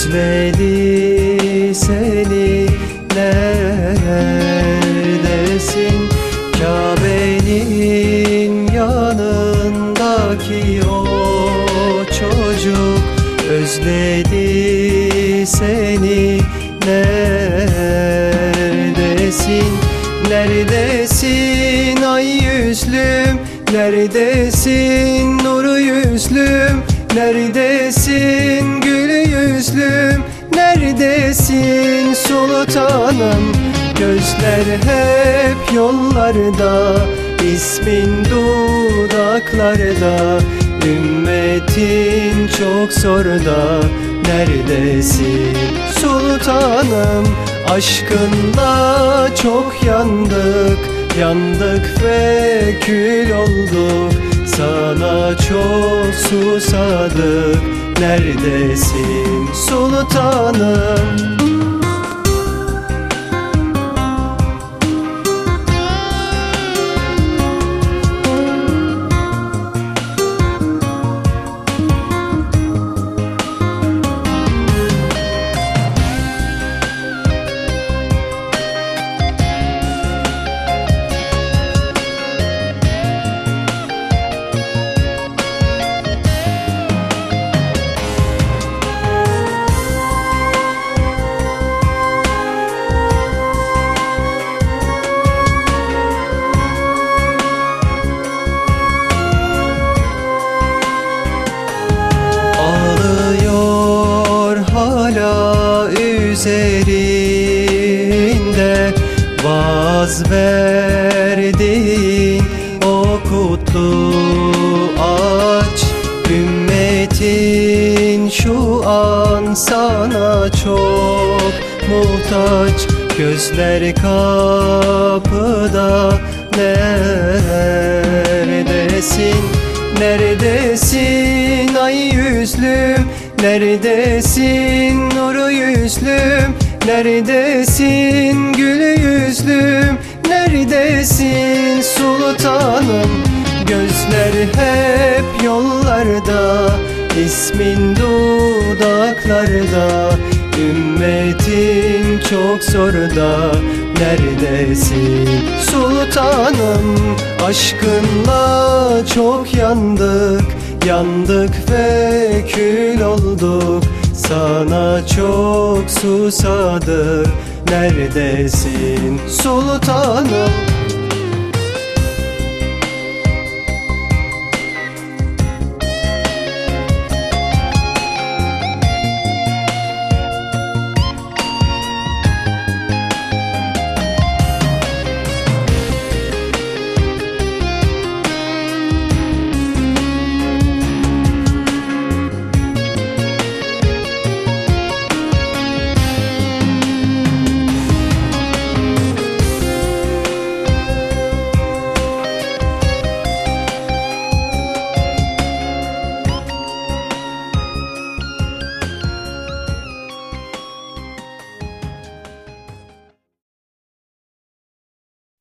Özledi seni. Neredesin? Kabe'nin yanındaki o çocuk Özledi seni. Neredesin? Neredesin ay yüzlüm? Neredesin nuru yüzlüm? Neredesin gün yüzlüm Neredesin sultanım? Gözler hep yollarda ismin dudaklarda. Ümmetin çok zorda Neredesin sultanım? Aşkınla çok yandık Yandık ve kül olduk. Sana çok susadık Neredesin? Sultanım Vaz verdiğin o kutlu ağaç Ümmetin şu an sana çok muhtaç. Gözler kapıda neredesin? Neredesin ay yüzlüm? Neredesin nuru yüzlüm Neredesin gül yüzlüm? Neredesin sultanım Gözler hep yollarda ismin dudaklarda. Ümmetin çok zorda Neredesin sultanım? Aşkınla çok yandık Yandık ve kül olduk Sana çok susadık Neredesin sultanım